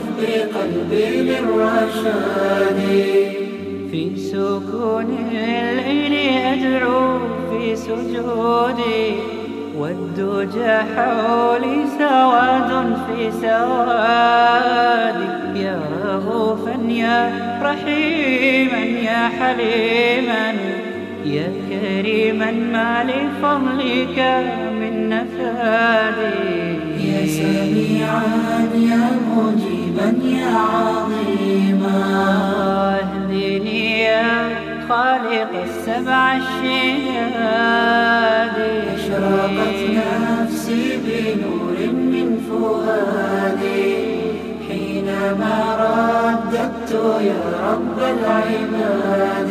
خذ بقلبي للرشاد في سكون الليل أدعو في سجودي. والدجى حولي سواد في سوادي. يا رغوفا يا رحيما يا حليما يا كريما ما لفضلك من نفادي. يا سميعا يا مجيبا يا عظيما. اهدني يا خالق السبع الشهاد. أشرقت نفسي بنور من فؤادي. حينما رددت يا رب العباد.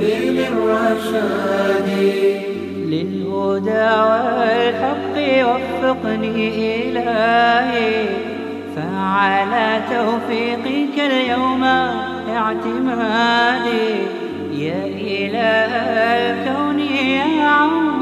للرشاد للهدى والحق وفقني إلهي فعلى توفيقك اليوم اعتمادي يا إله الكون يا عوني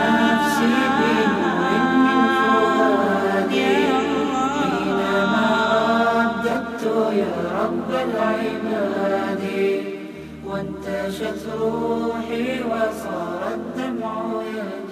يا رب العباد. وانتشت روحي وصار الدمع يجري